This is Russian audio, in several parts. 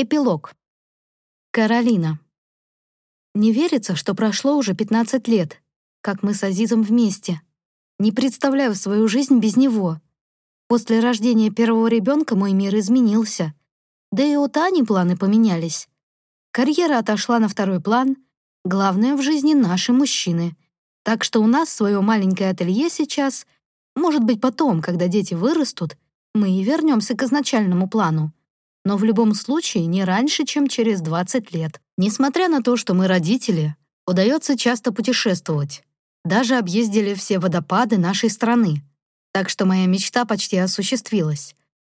Эпилог. Каролина. Не верится, что прошло уже 15 лет, как мы с Азизом вместе. Не представляю свою жизнь без него. После рождения первого ребенка мой мир изменился. Да и у Тани планы поменялись. Карьера отошла на второй план. Главное в жизни — наши мужчины. Так что у нас свое маленькое ателье сейчас. Может быть, потом, когда дети вырастут, мы и вернемся к изначальному плану но в любом случае не раньше, чем через 20 лет. Несмотря на то, что мы родители, удается часто путешествовать. Даже объездили все водопады нашей страны. Так что моя мечта почти осуществилась.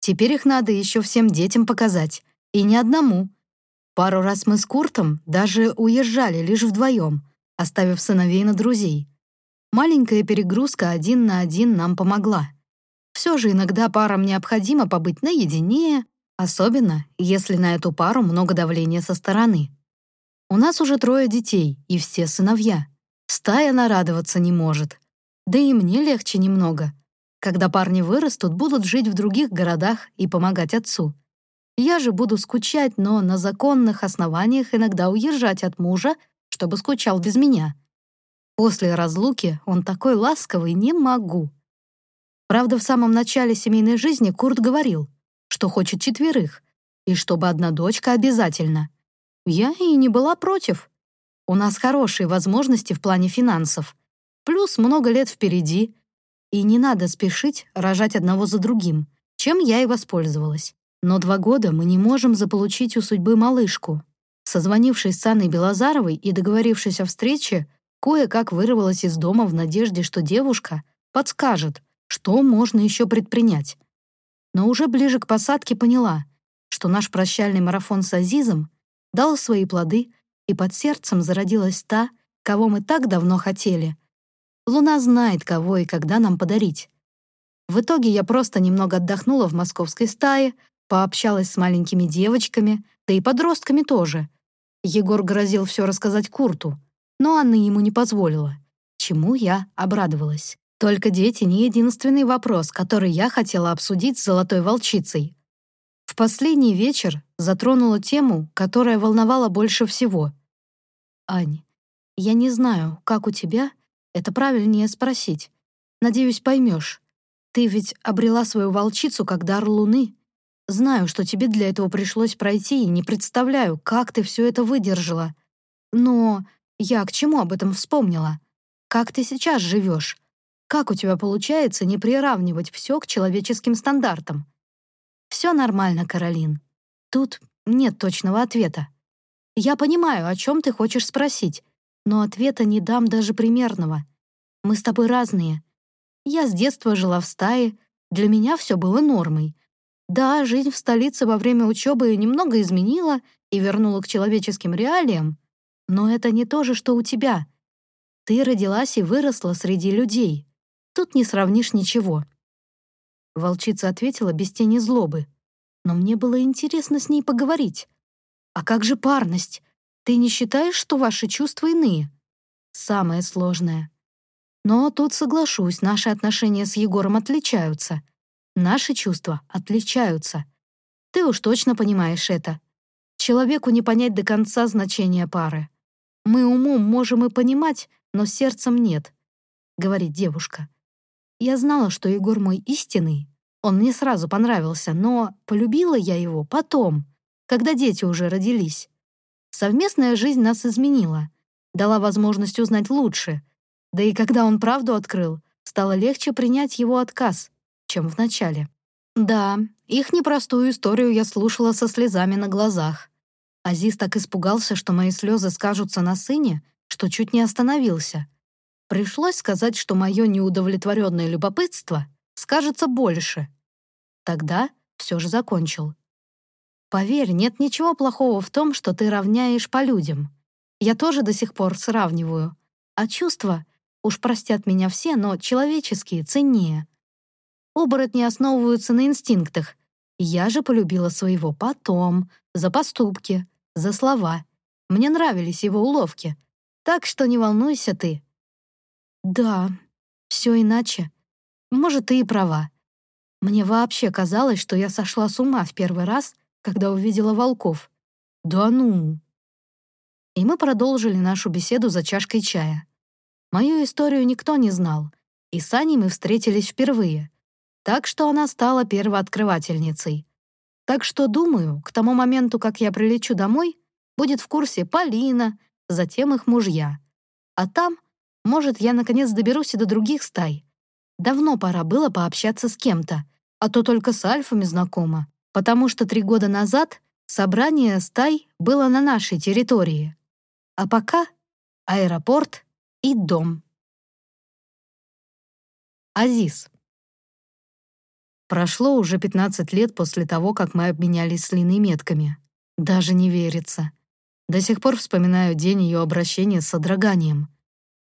Теперь их надо еще всем детям показать. И не одному. Пару раз мы с Куртом даже уезжали лишь вдвоем, оставив сыновей на друзей. Маленькая перегрузка один на один нам помогла. Все же иногда парам необходимо побыть наедине, Особенно, если на эту пару много давления со стороны. У нас уже трое детей, и все сыновья. Стая нарадоваться не может. Да и мне легче немного. Когда парни вырастут, будут жить в других городах и помогать отцу. Я же буду скучать, но на законных основаниях иногда уезжать от мужа, чтобы скучал без меня. После разлуки он такой ласковый, не могу. Правда, в самом начале семейной жизни Курт говорил, что хочет четверых, и чтобы одна дочка обязательно. Я и не была против. У нас хорошие возможности в плане финансов. Плюс много лет впереди. И не надо спешить рожать одного за другим, чем я и воспользовалась. Но два года мы не можем заполучить у судьбы малышку. Созвонившись с Анной Белозаровой и договорившись о встрече, кое-как вырвалась из дома в надежде, что девушка подскажет, что можно еще предпринять но уже ближе к посадке поняла, что наш прощальный марафон с Азизом дал свои плоды, и под сердцем зародилась та, кого мы так давно хотели. Луна знает, кого и когда нам подарить. В итоге я просто немного отдохнула в московской стае, пообщалась с маленькими девочками, да и подростками тоже. Егор грозил все рассказать Курту, но Анна ему не позволила, чему я обрадовалась. Только дети — не единственный вопрос, который я хотела обсудить с золотой волчицей. В последний вечер затронула тему, которая волновала больше всего. «Ань, я не знаю, как у тебя, это правильнее спросить. Надеюсь, поймешь. Ты ведь обрела свою волчицу как дар луны. Знаю, что тебе для этого пришлось пройти, и не представляю, как ты все это выдержала. Но я к чему об этом вспомнила? Как ты сейчас живешь? Как у тебя получается не приравнивать все к человеческим стандартам? Все нормально, Каролин. Тут нет точного ответа. Я понимаю, о чем ты хочешь спросить, но ответа не дам даже примерного. Мы с тобой разные. Я с детства жила в стае, для меня все было нормой. Да, жизнь в столице во время учебы немного изменила и вернула к человеческим реалиям, но это не то же, что у тебя. Ты родилась и выросла среди людей. Тут не сравнишь ничего». Волчица ответила без тени злобы. «Но мне было интересно с ней поговорить. А как же парность? Ты не считаешь, что ваши чувства иные?» «Самое сложное. Но тут соглашусь, наши отношения с Егором отличаются. Наши чувства отличаются. Ты уж точно понимаешь это. Человеку не понять до конца значения пары. Мы умом можем и понимать, но сердцем нет», — говорит девушка. Я знала, что Егор мой истинный. Он мне сразу понравился, но полюбила я его потом, когда дети уже родились. Совместная жизнь нас изменила, дала возможность узнать лучше. Да и когда он правду открыл, стало легче принять его отказ, чем в начале. Да, их непростую историю я слушала со слезами на глазах. Азиз так испугался, что мои слезы скажутся на сыне, что чуть не остановился. Пришлось сказать, что мое неудовлетворенное любопытство скажется больше. Тогда все же закончил. Поверь, нет ничего плохого в том, что ты равняешь по людям. Я тоже до сих пор сравниваю. А чувства, уж простят меня все, но человеческие ценнее. Оборотни основываются на инстинктах. Я же полюбила своего потом, за поступки, за слова. Мне нравились его уловки. Так что не волнуйся ты, да, все иначе. Может, ты и права. Мне вообще казалось, что я сошла с ума в первый раз, когда увидела волков. Да ну! И мы продолжили нашу беседу за чашкой чая. Мою историю никто не знал, и с Аней мы встретились впервые. Так что она стала первооткрывательницей. Так что, думаю, к тому моменту, как я прилечу домой, будет в курсе Полина, затем их мужья. А там, может, я наконец доберусь и до других стай. Давно пора было пообщаться с кем-то, а то только с альфами знакома, потому что три года назад собрание стай было на нашей территории. А пока аэропорт и дом. Азиз. Прошло уже 15 лет после того, как мы обменялись с Линой метками. Даже не верится. До сих пор вспоминаю день ее обращения с содроганием.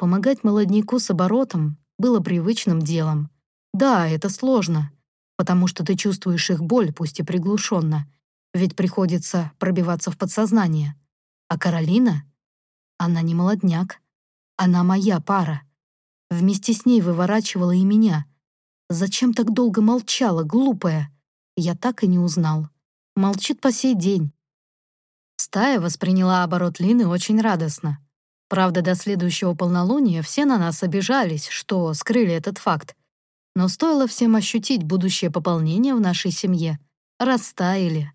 Помогать молодняку с оборотом было привычным делом. Да, это сложно, потому что ты чувствуешь их боль, пусть и приглушенно, ведь приходится пробиваться в подсознание. А Каролина? Она не молодняк. Она моя пара. Вместе с ней выворачивала и меня. Зачем так долго молчала, глупая? Я так и не узнал. Молчит по сей день. Стая восприняла оборот Лины очень радостно. Правда, до следующего полнолуния все на нас обижались, что скрыли этот факт. Но стоило всем ощутить будущее пополнение в нашей семье. Растаяли.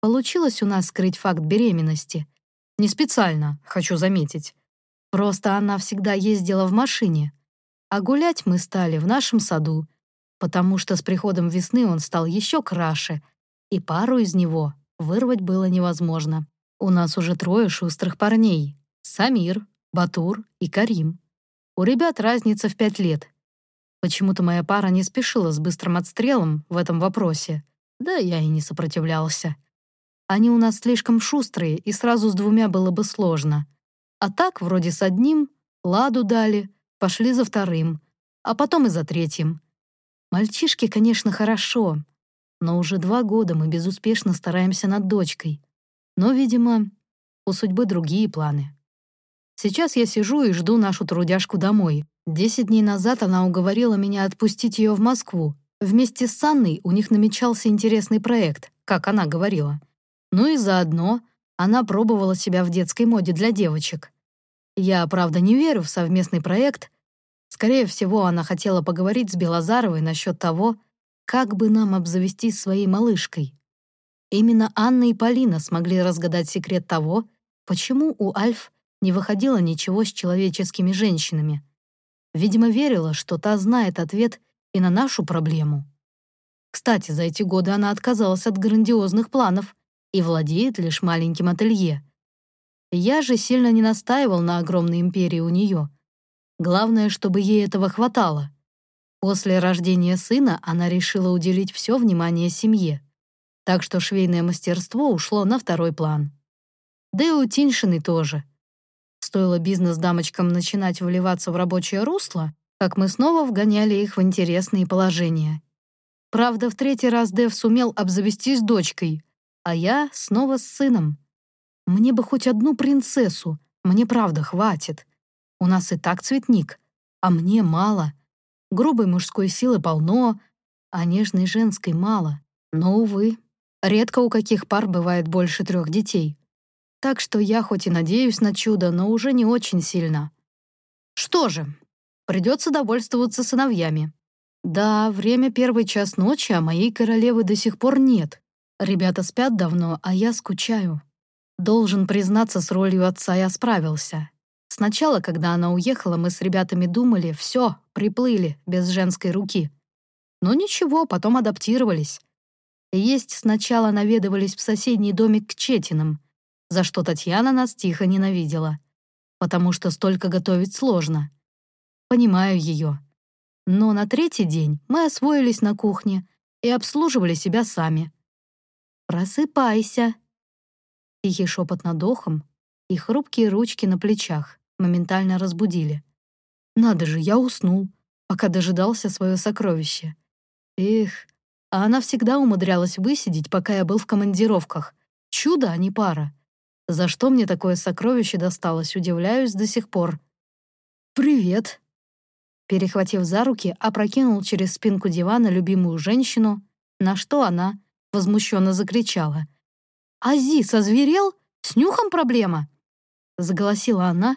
Получилось у нас скрыть факт беременности. Не специально, хочу заметить. Просто она всегда ездила в машине. А гулять мы стали в нашем саду, потому что с приходом весны он стал еще краше, и пару из него вырвать было невозможно. У нас уже трое шустрых парней — Самир, Батур и Карим. У ребят разница в пять лет. Почему-то моя пара не спешила с быстрым отстрелом в этом вопросе. Да я и не сопротивлялся. Они у нас слишком шустрые, и сразу с двумя было бы сложно. А так, вроде с одним, ладу дали, пошли за вторым, а потом и за третьим. Мальчишки, конечно, хорошо, но уже два года мы безуспешно стараемся над дочкой. Но, видимо, у судьбы другие планы. Сейчас я сижу и жду нашу трудяжку домой. Десять дней назад она уговорила меня отпустить ее в Москву. Вместе с Анной у них намечался интересный проект, как она говорила. Ну и заодно она пробовала себя в детской моде для девочек. Я, правда, не верю в совместный проект. Скорее всего, она хотела поговорить с Белозаровой насчет того, как бы нам обзавестись своей малышкой? Именно Анна и Полина смогли разгадать секрет того, почему у Альф не выходило ничего с человеческими женщинами. Видимо, верила, что та знает ответ и на нашу проблему. Кстати, за эти годы она отказалась от грандиозных планов и владеет лишь маленьким ателье. Я же сильно не настаивал на огромной империи у нее. Главное, чтобы ей этого хватало. После рождения сына она решила уделить все внимание семье, так что швейное мастерство ушло на второй план. Да и у Тиньшины тоже. Стоило бизнес-дамочкам начинать вливаться в рабочее русло, как мы снова вгоняли их в интересные положения. Правда, в третий раз Дэв сумел обзавестись дочкой, а я снова с сыном. Мне бы хоть одну принцессу, мне правда хватит. У нас и так цветник, а мне мало — Грубой мужской силы полно, а нежной женской мало. Но, увы, редко у каких пар бывает больше трех детей. Так что я хоть и надеюсь на чудо, но уже не очень сильно. Что же, придется довольствоваться сыновьями. Да, время первый час ночи, а моей королевы до сих пор нет. Ребята спят давно, а я скучаю. Должен признаться, с ролью отца я справился. Сначала, когда она уехала, мы с ребятами думали, все, приплыли, без женской руки. Но ничего, потом адаптировались. Есть сначала наведывались в соседний домик к Четиным, за что Татьяна нас тихо ненавидела, потому что столько готовить сложно. Понимаю ее. Но на третий день мы освоились на кухне и обслуживали себя сами. «Просыпайся!» Тихий шепот над ухом, и хрупкие ручки на плечах моментально разбудили. Надо же, я уснул, пока дожидался свое сокровище. Эх, а она всегда умудрялась высидеть, пока я был в командировках. Чудо, а не пара. За что мне такое сокровище досталось, удивляюсь до сих пор. «Привет!» Перехватив за руки, опрокинул через спинку дивана любимую женщину, на что она, возмущенно закричала. «Азис озверел? С нюхом проблема?» Заголосила она,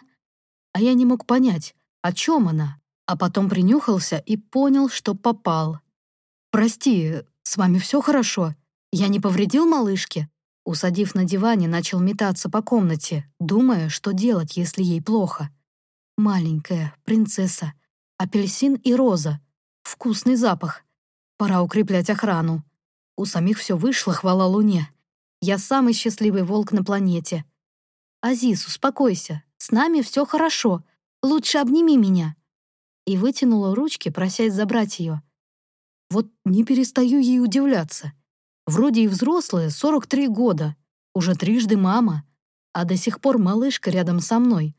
а я не мог понять, о чем она, а потом принюхался и понял, что попал. «Прости, с вами все хорошо? Я не повредил малышке?» Усадив на диване, начал метаться по комнате, думая, что делать, если ей плохо. Маленькая принцесса, апельсин и роза. Вкусный запах. Пора укреплять охрану. У самих все вышло, хвала луне. Я самый счастливый волк на планете. «Азиз, успокойся. С нами все хорошо. Лучше обними меня». И вытянула ручки, просясь забрать ее. Вот не перестаю ей удивляться. Вроде и взрослая, 43 года, уже трижды мама, а до сих пор малышка рядом со мной.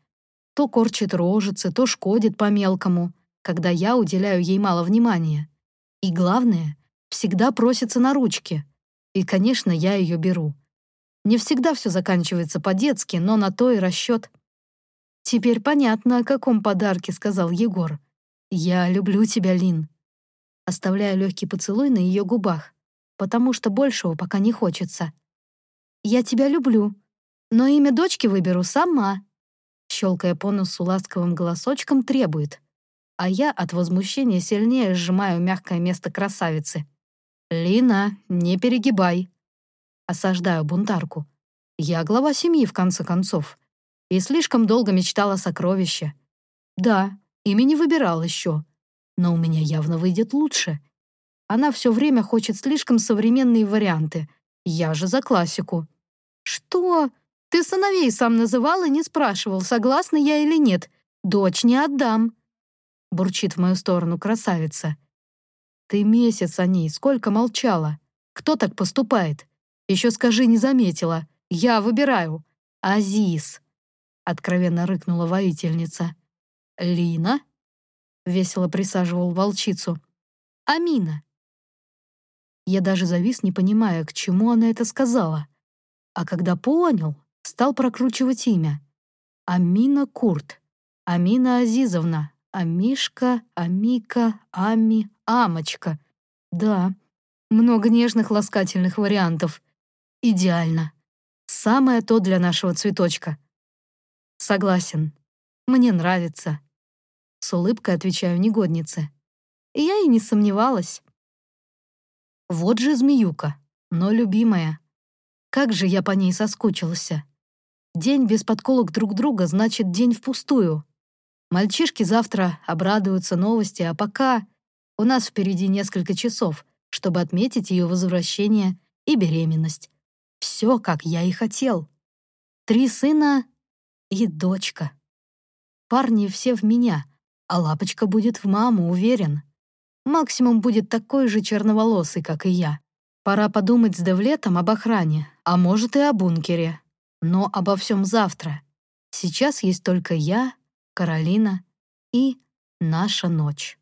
То корчит рожицы, то шкодит по-мелкому, когда я уделяю ей мало внимания. И главное, всегда просится на ручки. И, конечно, я ее беру. Не всегда все заканчивается по-детски, но на то и расчет. «Теперь понятно, о каком подарке», — сказал Егор. «Я люблю тебя, Лин». Оставляя легкий поцелуй на ее губах потому что большего пока не хочется. «Я тебя люблю, но имя дочки выберу сама», щелкая по носу ласковым голосочком, требует. А я от возмущения сильнее сжимаю мягкое место красавицы. «Лина, не перегибай!» Осаждаю бунтарку. Я глава семьи, в конце концов. И слишком долго мечтала о сокровище. Да, имя не выбирал еще. Но у меня явно выйдет лучше — она все время хочет слишком современные варианты. Я же за классику. «Что? Ты сыновей сам называл и не спрашивал, согласна я или нет. Дочь не отдам», — бурчит в мою сторону красавица. «Ты месяц о ней, сколько молчала. Кто так поступает? Еще скажи, не заметила. Я выбираю. Азиз», — откровенно рыкнула воительница. «Лина?» — весело присаживал волчицу. «Амина. Я даже завис, не понимая, к чему она это сказала. А когда понял, стал прокручивать имя. Амина Курт, Амина Азизовна, Амишка, Амика, Ами, Амочка. Да, много нежных ласкательных вариантов. Идеально. Самое то для нашего цветочка. Согласен. Мне нравится. С улыбкой отвечаю негоднице. Я и не сомневалась. Вот же змеюка, но любимая. Как же я по ней соскучился. День без подколок друг друга значит день впустую. Мальчишки завтра обрадуются новости, а пока у нас впереди несколько часов, чтобы отметить ее возвращение и беременность. Все, как я и хотел. Три сына и дочка. Парни все в меня, а лапочка будет в маму, уверен. Максимум будет такой же черноволосый, как и я. Пора подумать с Девлетом об охране, а может и о бункере. Но обо всем завтра. Сейчас есть только я, Каролина и наша ночь.